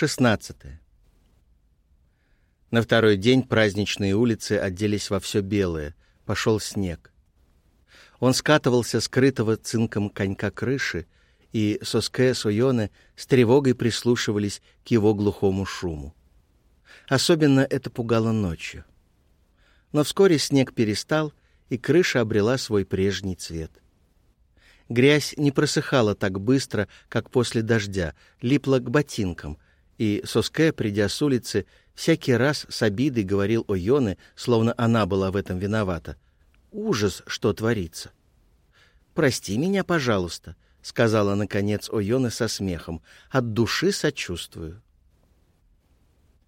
16. На второй день праздничные улицы оделись во все белое. Пошел снег. Он скатывался скрытого цинком конька крыши, и Соске с Ойоне с тревогой прислушивались к его глухому шуму. Особенно это пугало ночью. Но вскоре снег перестал, и крыша обрела свой прежний цвет. Грязь не просыхала так быстро, как после дождя, липла к ботинкам, и Соске, придя с улицы, всякий раз с обидой говорил о Йоне, словно она была в этом виновата. Ужас, что творится. «Прости меня, пожалуйста», — сказала, наконец, Ойоне со смехом. «От души сочувствую».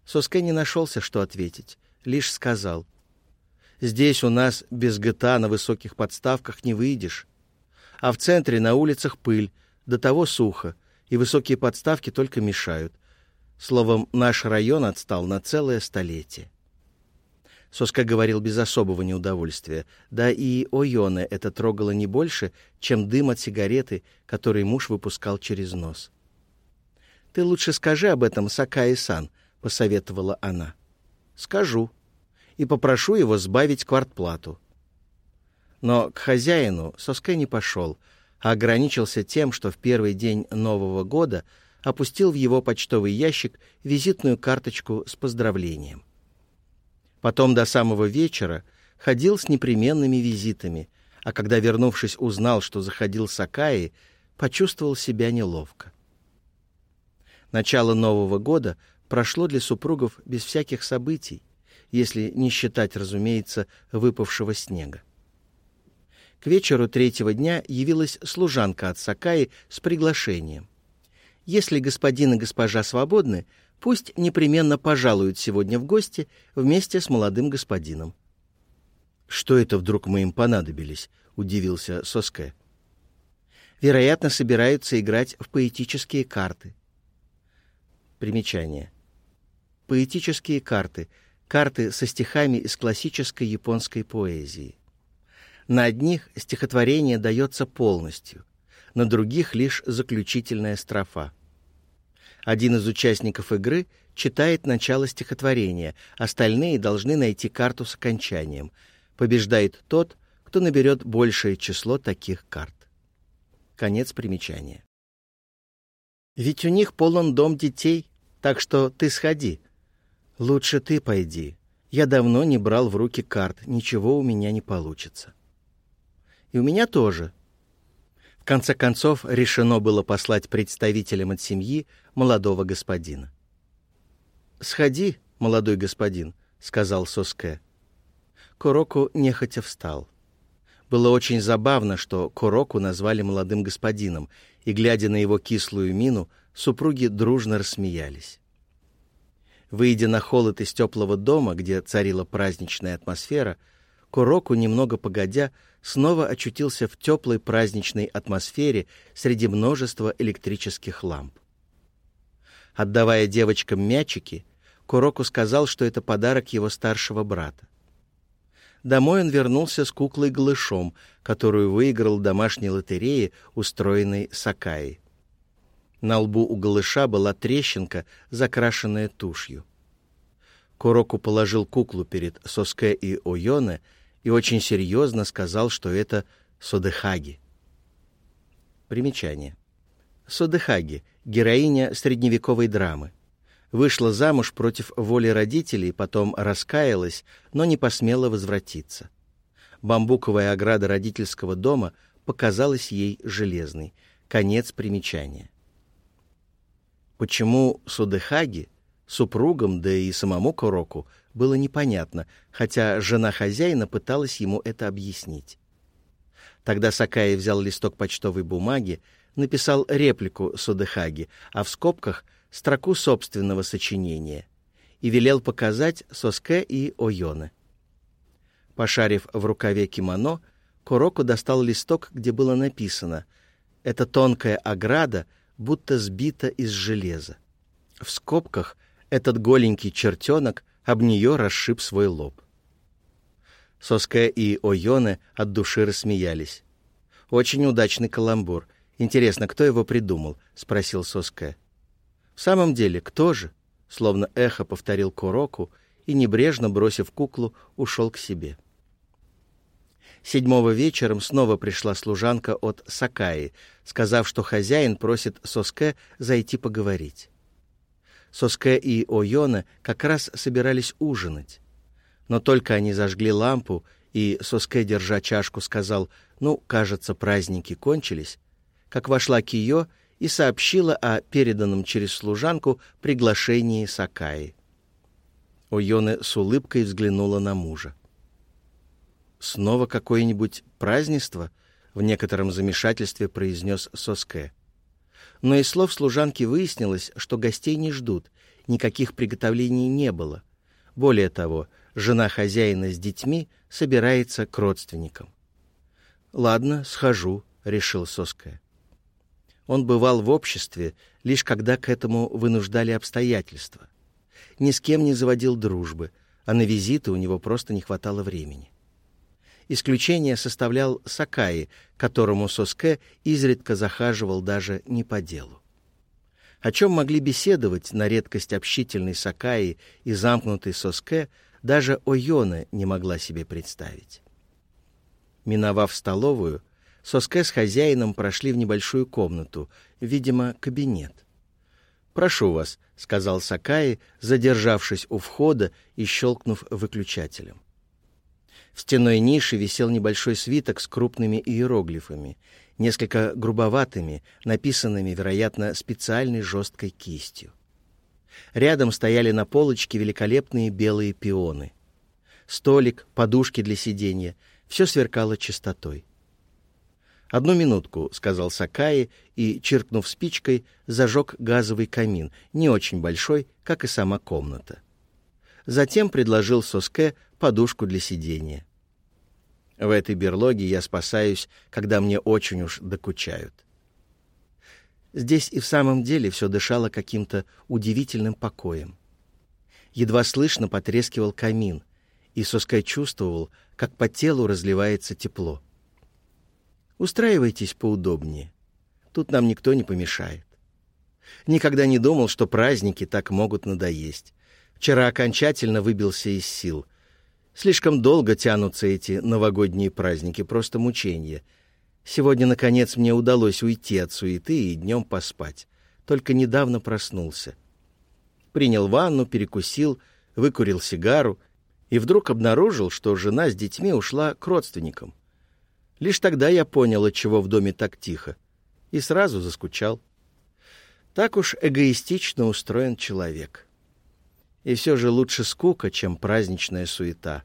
Соске не нашелся, что ответить, лишь сказал. «Здесь у нас без ГТА на высоких подставках не выйдешь. А в центре на улицах пыль, до того сухо, и высокие подставки только мешают. Словом, наш район отстал на целое столетие. Соска говорил без особого неудовольствия. Да и Ойоне это трогало не больше, чем дым от сигареты, который муж выпускал через нос. «Ты лучше скажи об этом Сакаи-сан», — посоветовала она. «Скажу. И попрошу его сбавить квартплату». Но к хозяину Соске не пошел, а ограничился тем, что в первый день Нового года — опустил в его почтовый ящик визитную карточку с поздравлением. Потом до самого вечера ходил с непременными визитами, а когда, вернувшись, узнал, что заходил Сакаи, почувствовал себя неловко. Начало Нового года прошло для супругов без всяких событий, если не считать, разумеется, выпавшего снега. К вечеру третьего дня явилась служанка от Сакаи с приглашением. Если господин и госпожа свободны, пусть непременно пожалуют сегодня в гости вместе с молодым господином. «Что это вдруг мы им понадобились?» — удивился Соске. «Вероятно, собираются играть в поэтические карты». Примечание. Поэтические карты — карты со стихами из классической японской поэзии. На одних стихотворение дается полностью, на других лишь заключительная строфа. Один из участников игры читает начало стихотворения, остальные должны найти карту с окончанием. Побеждает тот, кто наберет большее число таких карт. Конец примечания. Ведь у них полон дом детей, так что ты сходи. Лучше ты пойди. Я давно не брал в руки карт, ничего у меня не получится. И у меня тоже, в конце концов, решено было послать представителям от семьи молодого господина. «Сходи, молодой господин», — сказал Соске. Куроку нехотя встал. Было очень забавно, что Куроку назвали молодым господином, и, глядя на его кислую мину, супруги дружно рассмеялись. Выйдя на холод из теплого дома, где царила праздничная атмосфера, Куроку, немного погодя, снова очутился в теплой праздничной атмосфере среди множества электрических ламп. Отдавая девочкам мячики, Куроку сказал, что это подарок его старшего брата. Домой он вернулся с куклой-голышом, которую выиграл в домашней лотерее, устроенной Сакаи. На лбу у голыша была трещинка, закрашенная тушью. Куроку положил куклу перед Соске и Ойоне и очень серьезно сказал, что это Содехаги. Примечание. Содехаги — героиня средневековой драмы. Вышла замуж против воли родителей, потом раскаялась, но не посмела возвратиться. Бамбуковая ограда родительского дома показалась ей железной. Конец примечания. Почему Судехаги, супругам, да и самому Куроку, было непонятно, хотя жена хозяина пыталась ему это объяснить. Тогда Сакаи взял листок почтовой бумаги, написал реплику Судехаги, а в скобках — строку собственного сочинения, и велел показать Соске и Ойоне. Пошарив в рукаве кимоно, Куроку достал листок, где было написано «Это тонкая ограда, будто сбита из железа». В скобках этот голенький чертенок об нее расшиб свой лоб. Соске и Ойоне от души рассмеялись. «Очень удачный каламбур. Интересно, кто его придумал?» — спросил Соске. «В самом деле, кто же?» — словно эхо повторил Куроку и, небрежно бросив куклу, ушел к себе. Седьмого вечером снова пришла служанка от Сакаи, сказав, что хозяин просит Соске зайти поговорить. Соске и Ойона как раз собирались ужинать. Но только они зажгли лампу, и Соске, держа чашку, сказал, «Ну, кажется, праздники кончились», как вошла Кио и сообщила о переданном через служанку приглашении Сакаи. Ойоне с улыбкой взглянула на мужа. «Снова какое-нибудь празднество?» — в некотором замешательстве произнес Соске. Но из слов служанки выяснилось, что гостей не ждут, никаких приготовлений не было. Более того, жена хозяина с детьми собирается к родственникам. «Ладно, схожу», — решил Соске. Он бывал в обществе, лишь когда к этому вынуждали обстоятельства. Ни с кем не заводил дружбы, а на визиты у него просто не хватало времени. Исключение составлял Сакаи, которому Соске изредка захаживал даже не по делу. О чем могли беседовать на редкость общительный Сакаи и замкнутый Соске, даже Ойона не могла себе представить. Миновав столовую, Соске с хозяином прошли в небольшую комнату, видимо, кабинет. «Прошу вас», — сказал Сакаи, задержавшись у входа и щелкнув выключателем. В стенной нише висел небольшой свиток с крупными иероглифами, несколько грубоватыми, написанными, вероятно, специальной жесткой кистью. Рядом стояли на полочке великолепные белые пионы. Столик, подушки для сидения — все сверкало чистотой. «Одну минутку», — сказал Сакаи и, чиркнув спичкой, зажег газовый камин, не очень большой, как и сама комната. Затем предложил Соске подушку для сидения. В этой берлоге я спасаюсь, когда мне очень уж докучают. Здесь и в самом деле все дышало каким-то удивительным покоем. Едва слышно потрескивал камин, и Соскай чувствовал, как по телу разливается тепло. «Устраивайтесь поудобнее. Тут нам никто не помешает. Никогда не думал, что праздники так могут надоесть. Вчера окончательно выбился из сил. Слишком долго тянутся эти новогодние праздники, просто мучение. Сегодня, наконец, мне удалось уйти от суеты и днем поспать. Только недавно проснулся. Принял ванну, перекусил, выкурил сигару и вдруг обнаружил, что жена с детьми ушла к родственникам. Лишь тогда я понял, отчего в доме так тихо, и сразу заскучал. Так уж эгоистично устроен человек. И все же лучше скука, чем праздничная суета.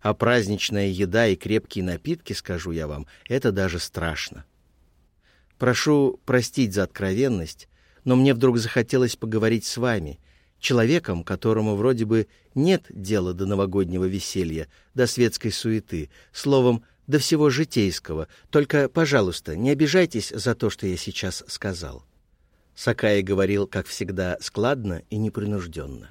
А праздничная еда и крепкие напитки, скажу я вам, это даже страшно. Прошу простить за откровенность, но мне вдруг захотелось поговорить с вами, человеком, которому вроде бы нет дела до новогоднего веселья, до светской суеты, словом, до всего житейского. Только, пожалуйста, не обижайтесь за то, что я сейчас сказал». Сакай говорил, как всегда, складно и непринужденно.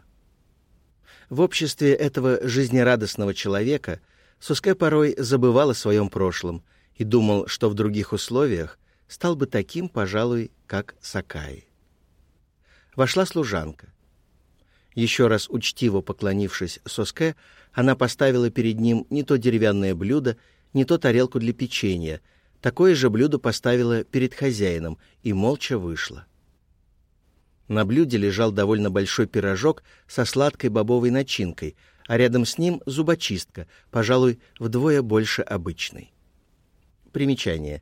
В обществе этого жизнерадостного человека Сускай порой забывал о своем прошлом и думал, что в других условиях стал бы таким, пожалуй, как Сакай. Вошла служанка. Еще раз учтиво поклонившись Соске, она поставила перед ним не то деревянное блюдо, не то тарелку для печенья. Такое же блюдо поставила перед хозяином и молча вышла. На блюде лежал довольно большой пирожок со сладкой бобовой начинкой, а рядом с ним зубочистка, пожалуй, вдвое больше обычной. Примечание.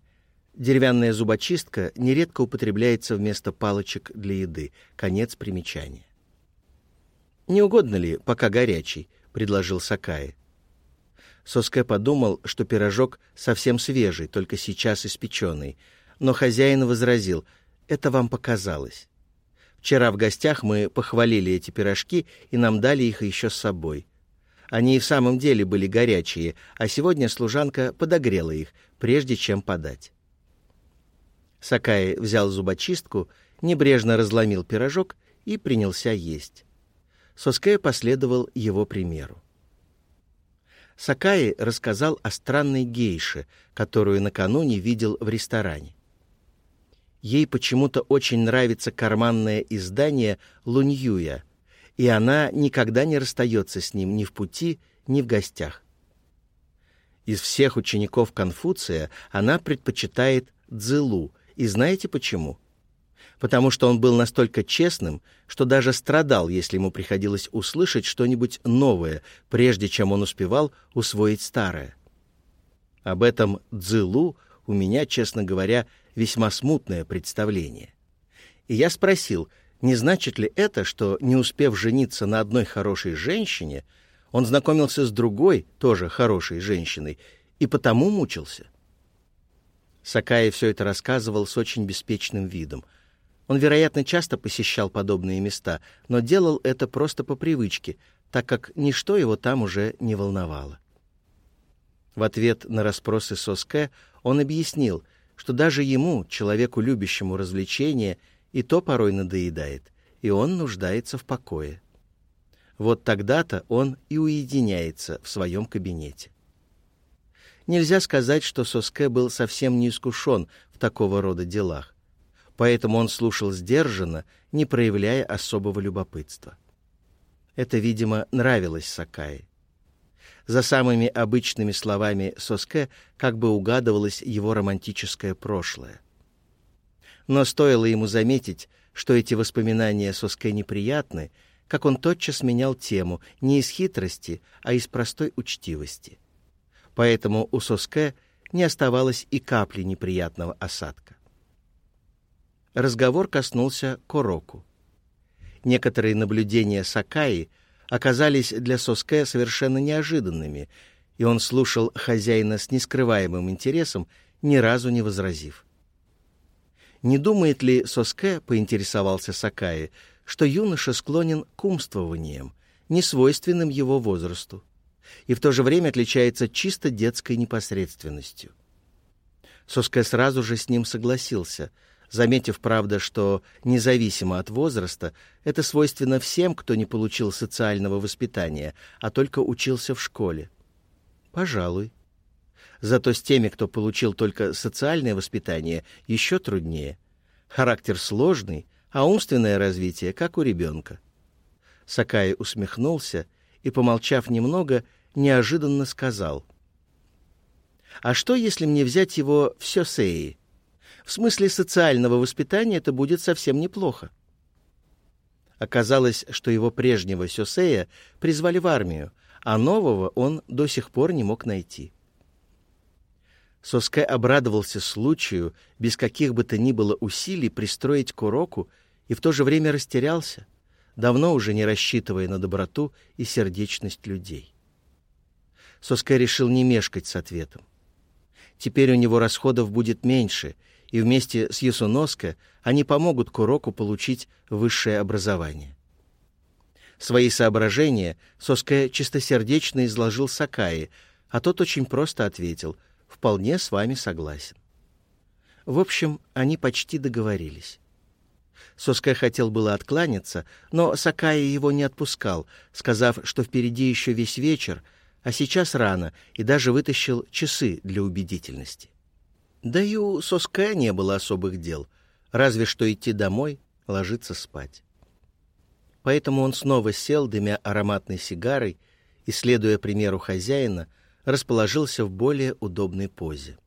Деревянная зубочистка нередко употребляется вместо палочек для еды. Конец примечания. «Не угодно ли, пока горячий?» — предложил Сакаи. Соске подумал, что пирожок совсем свежий, только сейчас испеченный, но хозяин возразил, «Это вам показалось». Вчера в гостях мы похвалили эти пирожки, и нам дали их еще с собой. Они и в самом деле были горячие, а сегодня служанка подогрела их, прежде чем подать. Сакай взял зубочистку, небрежно разломил пирожок и принялся есть. Соская последовал его примеру. Сакаи рассказал о странной гейше, которую накануне видел в ресторане. Ей почему-то очень нравится карманное издание «Луньюя», и она никогда не расстается с ним ни в пути, ни в гостях. Из всех учеников Конфуция она предпочитает Цзылу, и знаете почему? Потому что он был настолько честным, что даже страдал, если ему приходилось услышать что-нибудь новое, прежде чем он успевал усвоить старое. Об этом Цзылу у меня, честно говоря, весьма смутное представление. И я спросил, не значит ли это, что, не успев жениться на одной хорошей женщине, он знакомился с другой, тоже хорошей женщиной, и потому мучился? Сакаи все это рассказывал с очень беспечным видом. Он, вероятно, часто посещал подобные места, но делал это просто по привычке, так как ничто его там уже не волновало. В ответ на расспросы Соске он объяснил, что даже ему, человеку, любящему развлечения, и то порой надоедает, и он нуждается в покое. Вот тогда-то он и уединяется в своем кабинете. Нельзя сказать, что Соске был совсем не искушен в такого рода делах, поэтому он слушал сдержанно, не проявляя особого любопытства. Это, видимо, нравилось Сакае. За самыми обычными словами Соске как бы угадывалось его романтическое прошлое. Но стоило ему заметить, что эти воспоминания Соске неприятны, как он тотчас менял тему не из хитрости, а из простой учтивости. Поэтому у Соске не оставалось и капли неприятного осадка. Разговор коснулся Короку. Некоторые наблюдения Сакаи — оказались для Соске совершенно неожиданными, и он слушал хозяина с нескрываемым интересом, ни разу не возразив. Не думает ли Соске, поинтересовался Сакаи, что юноша склонен к умствованиям, несвойственным его возрасту, и в то же время отличается чисто детской непосредственностью? Соске сразу же с ним согласился — заметив, правда, что независимо от возраста, это свойственно всем, кто не получил социального воспитания, а только учился в школе. Пожалуй. Зато с теми, кто получил только социальное воспитание, еще труднее. Характер сложный, а умственное развитие, как у ребенка. Сакай усмехнулся и, помолчав немного, неожиданно сказал. «А что, если мне взять его в Сёсеи?» В смысле социального воспитания это будет совсем неплохо. Оказалось, что его прежнего Сёсея призвали в армию, а нового он до сих пор не мог найти. Соске обрадовался случаю, без каких бы то ни было усилий пристроить Куроку, и в то же время растерялся, давно уже не рассчитывая на доброту и сердечность людей. Соске решил не мешкать с ответом. Теперь у него расходов будет меньше, и вместе с Ясуноско они помогут Куроку получить высшее образование. Свои соображения Соске чистосердечно изложил Сакаи, а тот очень просто ответил «Вполне с вами согласен». В общем, они почти договорились. Соске хотел было откланяться, но Сакаи его не отпускал, сказав, что впереди еще весь вечер, а сейчас рано, и даже вытащил часы для убедительности. Да и у Соска не было особых дел, разве что идти домой, ложиться спать. Поэтому он снова сел, дымя ароматной сигарой, и, следуя примеру хозяина, расположился в более удобной позе.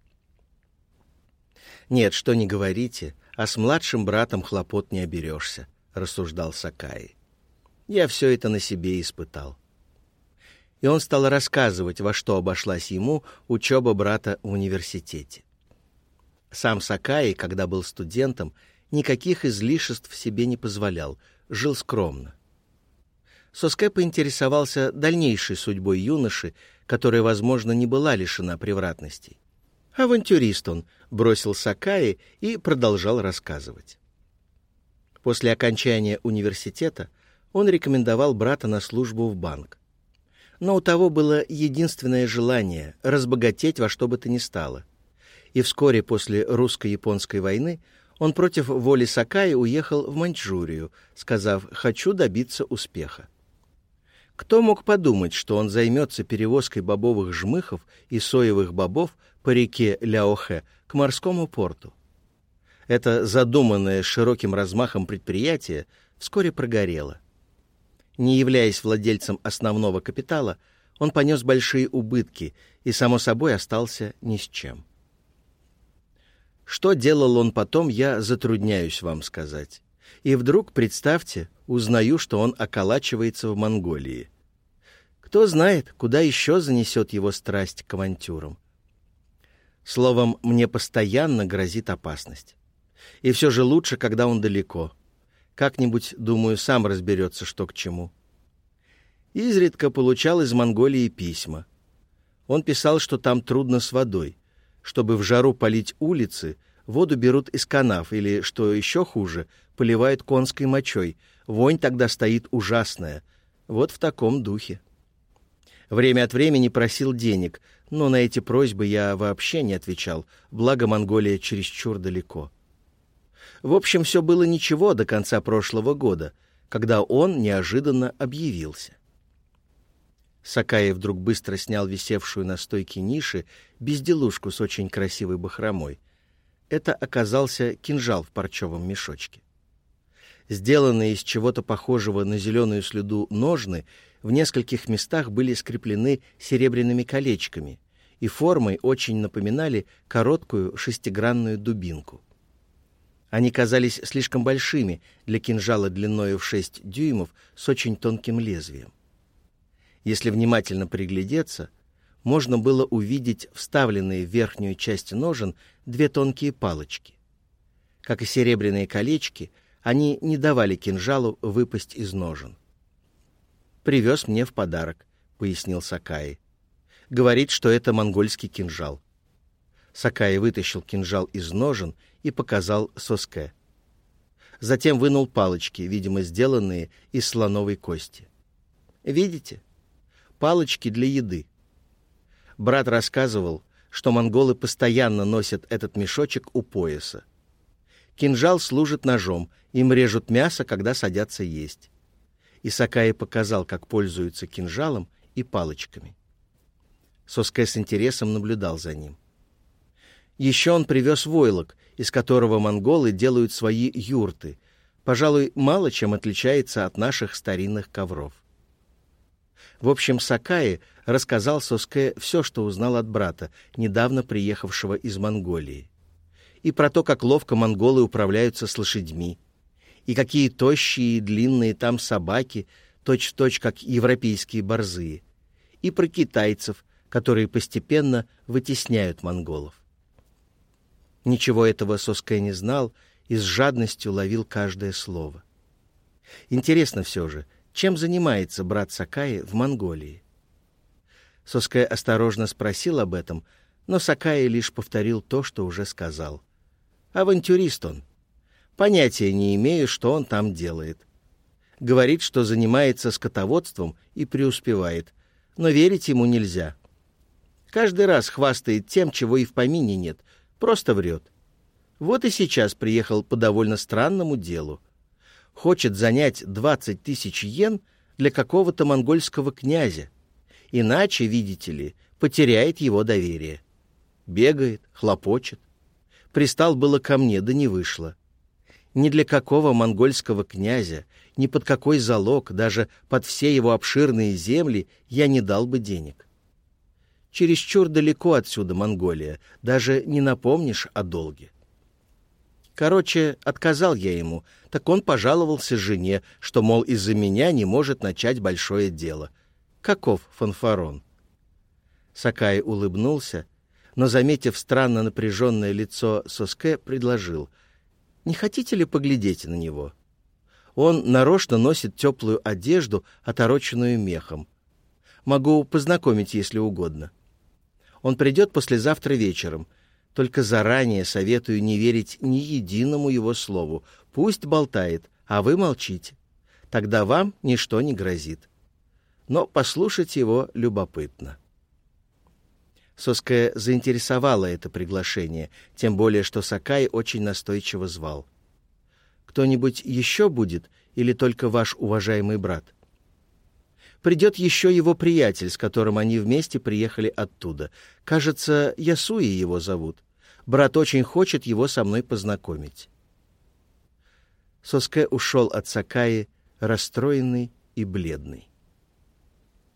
«Нет, что не говорите, а с младшим братом хлопот не оберешься», — рассуждал Сакаи. «Я все это на себе испытал». И он стал рассказывать, во что обошлась ему учеба брата в университете. Сам Сакаи, когда был студентом, никаких излишеств себе не позволял, жил скромно. Соске поинтересовался дальнейшей судьбой юноши, которая, возможно, не была лишена превратностей. «Авантюрист он», — бросил Сакаи и продолжал рассказывать. После окончания университета он рекомендовал брата на службу в банк. Но у того было единственное желание — разбогатеть во что бы то ни стало — и вскоре после русско-японской войны он против воли Сакаи уехал в Маньчжурию, сказав «хочу добиться успеха». Кто мог подумать, что он займется перевозкой бобовых жмыхов и соевых бобов по реке Ляохэ к морскому порту? Это задуманное широким размахом предприятие вскоре прогорело. Не являясь владельцем основного капитала, он понес большие убытки и, само собой, остался ни с чем. Что делал он потом, я затрудняюсь вам сказать. И вдруг, представьте, узнаю, что он околачивается в Монголии. Кто знает, куда еще занесет его страсть к авантюрам. Словом, мне постоянно грозит опасность. И все же лучше, когда он далеко. Как-нибудь, думаю, сам разберется, что к чему. Изредка получал из Монголии письма. Он писал, что там трудно с водой. Чтобы в жару полить улицы, воду берут из канав или, что еще хуже, поливают конской мочой. Вонь тогда стоит ужасная. Вот в таком духе. Время от времени просил денег, но на эти просьбы я вообще не отвечал, благо Монголия чересчур далеко. В общем, все было ничего до конца прошлого года, когда он неожиданно объявился. Сакаев вдруг быстро снял висевшую на стойке ниши безделушку с очень красивой бахромой. Это оказался кинжал в парчевом мешочке. Сделанные из чего-то похожего на зеленую следу ножны в нескольких местах были скреплены серебряными колечками и формой очень напоминали короткую шестигранную дубинку. Они казались слишком большими для кинжала длиною в 6 дюймов с очень тонким лезвием. Если внимательно приглядеться, можно было увидеть вставленные в верхнюю часть ножен две тонкие палочки. Как и серебряные колечки, они не давали кинжалу выпасть из ножен. «Привез мне в подарок», — пояснил Сакаи. «Говорит, что это монгольский кинжал». Сакаи вытащил кинжал из ножен и показал Соске. Затем вынул палочки, видимо, сделанные из слоновой кости. «Видите? Палочки для еды. Брат рассказывал, что монголы постоянно носят этот мешочек у пояса. Кинжал служит ножом, им режут мясо, когда садятся есть. Исакаи показал, как пользуются кинжалом и палочками. Соске с интересом наблюдал за ним. Еще он привез войлок, из которого монголы делают свои юрты. Пожалуй, мало чем отличается от наших старинных ковров. В общем, Сакаи рассказал Соске все, что узнал от брата, недавно приехавшего из Монголии. И про то, как ловко монголы управляются с лошадьми, и какие тощие и длинные там собаки, точь-в-точь, как европейские борзые, и про китайцев, которые постепенно вытесняют монголов. Ничего этого Соске не знал и с жадностью ловил каждое слово. Интересно все же — чем занимается брат Сакаи в Монголии. Соская осторожно спросил об этом, но Сакаи лишь повторил то, что уже сказал. «Авантюрист он. Понятия не имею, что он там делает. Говорит, что занимается скотоводством и преуспевает, но верить ему нельзя. Каждый раз хвастает тем, чего и в помине нет, просто врет. Вот и сейчас приехал по довольно странному делу хочет занять 20 тысяч йен для какого-то монгольского князя. Иначе, видите ли, потеряет его доверие. Бегает, хлопочет. Пристал было ко мне, да не вышло. Ни для какого монгольского князя, ни под какой залог, даже под все его обширные земли я не дал бы денег. Чересчур далеко отсюда Монголия, даже не напомнишь о долге. Короче, отказал я ему, так он пожаловался жене, что, мол, из-за меня не может начать большое дело. Каков фанфарон? Сакай улыбнулся, но, заметив странно напряженное лицо Соске, предложил. «Не хотите ли поглядеть на него? Он нарочно носит теплую одежду, отороченную мехом. Могу познакомить, если угодно. Он придет послезавтра вечером. Только заранее советую не верить ни единому его слову. Пусть болтает, а вы молчите. Тогда вам ничто не грозит. Но послушать его любопытно. Соская заинтересовала это приглашение, тем более, что Сакай очень настойчиво звал. «Кто-нибудь еще будет или только ваш уважаемый брат?» Придет еще его приятель, с которым они вместе приехали оттуда. Кажется, Ясуи его зовут. Брат очень хочет его со мной познакомить». Соске ушел от Сакаи, расстроенный и бледный.